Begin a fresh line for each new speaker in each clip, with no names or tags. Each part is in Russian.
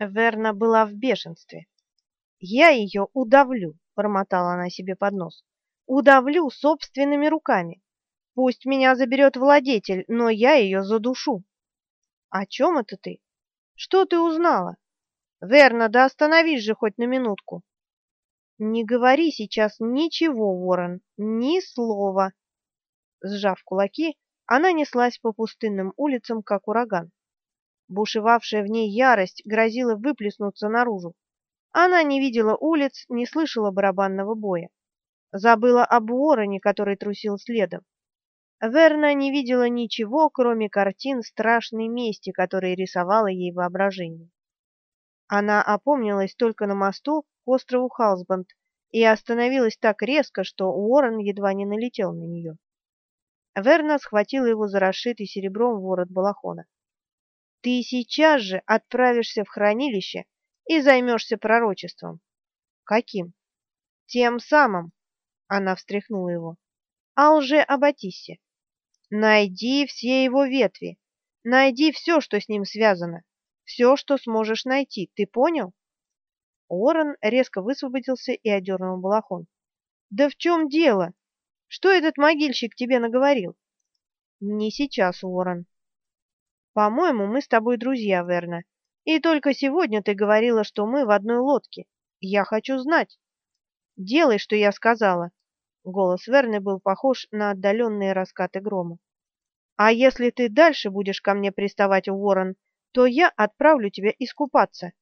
Верна была в бешенстве. «Я ее удавлю», — бормотала она себе под нос. «Удавлю собственными руками. Пусть меня заберет владетель, но я ее задушу». «О чем это ты? Что ты узнала?» «Верна, да остановись же хоть на минутку». «Не говори сейчас ничего, Ворон, ни слова». Сжав кулаки, она неслась по пустынным улицам, как ураган. Бушевавшая в ней ярость грозила выплеснуться наружу. Она не видела улиц, не слышала барабанного боя. Забыла об Уоррене, который трусил следом. Верна не видела ничего, кроме картин страшной мести, которые рисовало ей воображение. Она опомнилась только на мосту к острову Халсбанд и остановилась так резко, что Уоррен едва не налетел на нее. Верна схватила его за расшитый серебром ворот балахона. Ты сейчас же отправишься в хранилище и займешься пророчеством. Каким? Тем самым. Она встряхнула его. А лже Аббатисе. Найди все его ветви. Найди все, что с ним связано. Все, что сможешь найти. Ты понял? Уоррен резко высвободился и одернул балахон. Да в чем дело? Что этот могильщик тебе наговорил? Не сейчас, Уоррен. По-моему, мы с тобой друзья, Верна. И только сегодня ты говорила, что мы в одной лодке. Я хочу знать. Делай, что я сказала. Голос Верны был похож на отдаленные раскаты грома. А если ты дальше будешь ко мне приставать, Уоррен, то я отправлю тебя искупаться.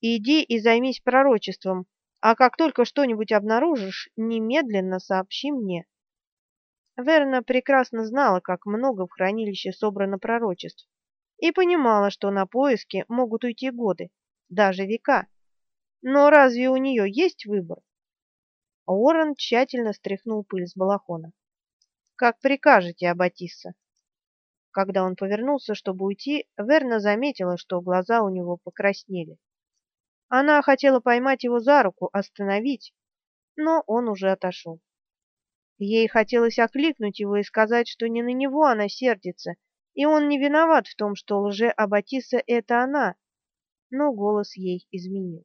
Иди и займись пророчеством, а как только что-нибудь обнаружишь, немедленно сообщи мне. Верна прекрасно знала, как много в хранилище собрано пророчеств, и понимала, что на поиски могут уйти годы, даже века. Но разве у нее есть выбор? Уоррен тщательно стряхнул пыль с балахона. «Как прикажете, Аббатисса?» Когда он повернулся, чтобы уйти, Верна заметила, что глаза у него покраснели. Она хотела поймать его за руку, остановить, но он уже отошел. Ей хотелось окликнуть его и сказать, что не на него она сердится, и он не виноват в том, что лже-Аббатиса — это она, но голос ей изменил.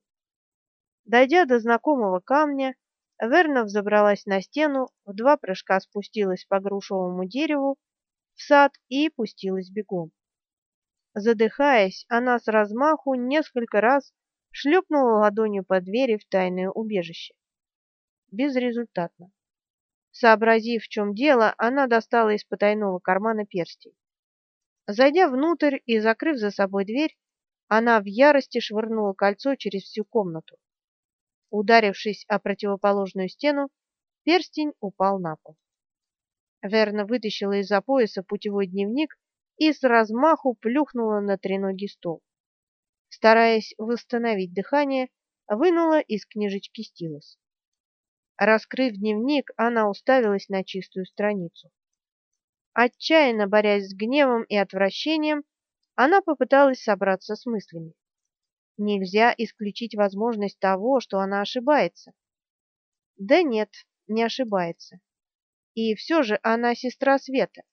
Дойдя до знакомого камня, Верна взобралась на стену, в два прыжка спустилась по грушевому дереву в сад и пустилась бегом. Задыхаясь, она с размаху несколько раз шлепнула ладонью по двери в тайное убежище. Безрезультатно. Сообразив, в чем дело, она достала из потайного кармана перстень. Зайдя внутрь и закрыв за собой дверь, она в ярости швырнула кольцо через всю комнату. Ударившись о противоположную стену, перстень упал на пол. Верна вытащила из-за пояса путевой дневник и с размаху плюхнула на треногий стол. Стараясь восстановить дыхание, вынула из книжечки стилус. Раскрыв дневник, она уставилась на чистую страницу. Отчаянно борясь с гневом и отвращением, она попыталась собраться с мыслями. Нельзя исключить возможность того, что она ошибается. Да нет, не ошибается. И все же она сестра Света.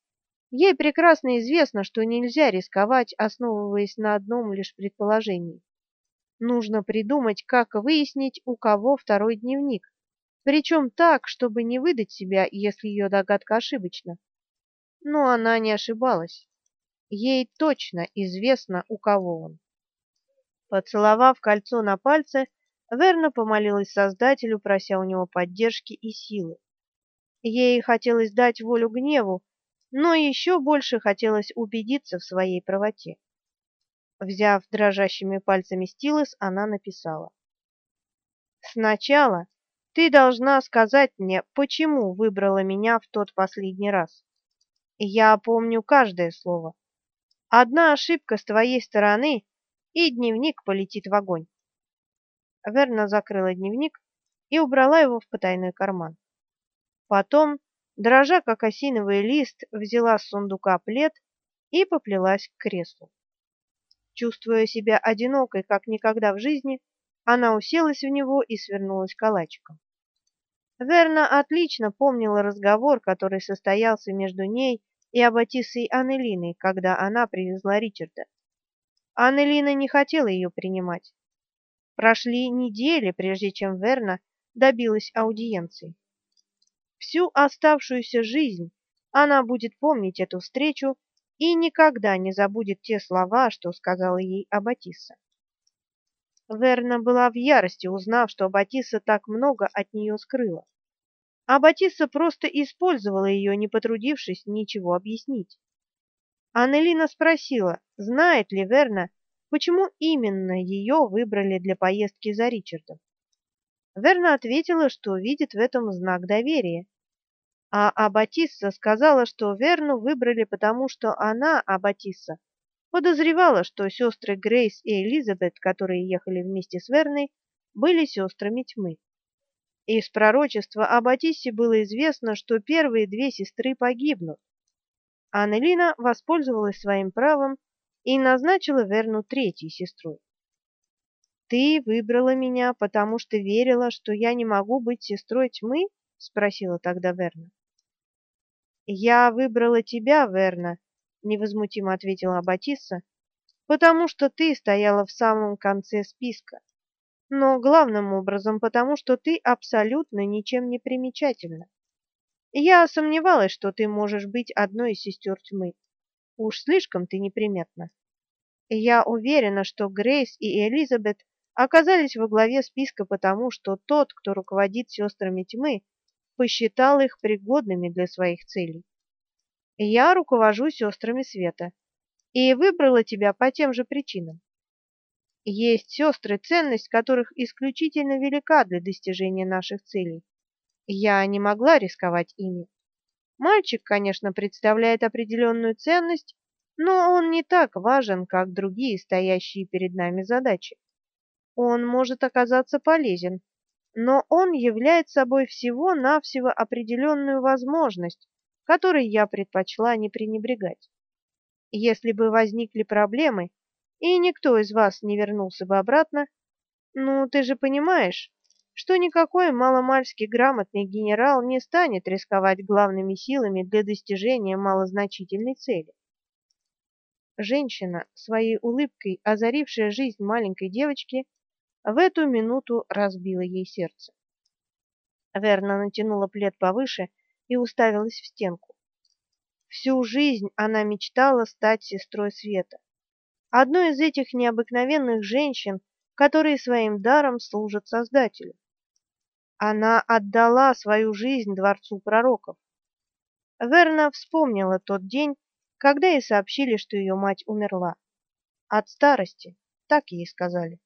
Ей прекрасно известно, что нельзя рисковать, основываясь на одном лишь предположении. Нужно придумать, как выяснить, у кого второй дневник, причем так, чтобы не выдать себя, если ее догадка ошибочна. Но она не ошибалась. Ей точно известно, у кого он. Поцеловав кольцо на пальце, Верна помолилась Создателю, прося у него поддержки и силы. Ей хотелось дать волю гневу, но еще больше хотелось убедиться в своей правоте. Взяв дрожащими пальцами стилус, она написала. «Сначала ты должна сказать мне, почему выбрала меня в тот последний раз. Я помню каждое слово. Одна ошибка с твоей стороны, и дневник полетит в огонь. Верна закрыла дневник и убрала его в потайной карман. Потом, дрожа как осиновый лист, взяла с сундука плед и поплелась к креслу. Чувствуя себя одинокой, как никогда в жизни, она уселась в него и свернулась калачиком. Верна отлично помнила разговор, который состоялся между ней и Аббатисой Аннелиной, когда она привезла Ричарда. Аннелина не хотела ее принимать. Прошли недели, прежде чем Верна добилась аудиенции. Всю оставшуюся жизнь она будет помнить эту встречу и никогда не забудет те слова, что сказала ей Аббатисса. Верна была в ярости, узнав, что Аббатисса так много от нее скрыла. Аббатисса просто использовала ее, не потрудившись ничего объяснить. Аннелина спросила, знает ли Верна, почему именно ее выбрали для поездки за Ричардом. Верна ответила, что видит в этом знак доверия. А Аббатисса сказала, что Верну выбрали потому, что она, Аббатисса, подозревала, что сестры Грейс и Элизабет, которые ехали вместе с Верной, были сестрами тьмы. Из пророчества об Атиссе было известно, что первые две сестры погибнут. Аннелина воспользовалась своим правом и назначила Верну третьей сестрой. «Ты выбрала меня, потому что верила, что я не могу быть сестрой тьмы?» — спросила тогда Верна. «Я выбрала тебя, Верна», — невозмутимо ответила Батисса, «потому что ты стояла в самом конце списка, но главным образом потому, что ты абсолютно ничем не примечательна. Я сомневалась, что ты можешь быть одной из сестер тьмы. Уж слишком ты неприметна. Я уверена, что Грейс и Элизабет оказались во главе списка потому, что тот, кто руководит сестрами тьмы, посчитал их пригодными для своих целей. Я руковожу сестрами света и выбрала тебя по тем же причинам. Есть сестры, ценность которых исключительно велика для достижения наших целей. Я не могла рисковать ими. Мальчик, конечно, представляет определенную ценность, но он не так важен, как другие стоящие перед нами задачи. Он может оказаться полезен, но он является собой всего-навсего определенную возможность, которой я предпочла не пренебрегать. Если бы возникли проблемы, и никто из вас не вернулся бы обратно, ну, ты же понимаешь, что никакой маломальски грамотный генерал не станет рисковать главными силами для достижения малозначительной цели. Женщина, своей улыбкой озарившая жизнь маленькой девочки, в эту минуту разбила ей сердце. Верна натянула плед повыше и уставилась в стенку. Всю жизнь она мечтала стать сестрой Света, одной из этих необыкновенных женщин, которые своим даром служат Создателю. Она отдала свою жизнь дворцу пророков. Верна вспомнила тот день, когда ей сообщили, что ее мать умерла. От старости, так ей сказали.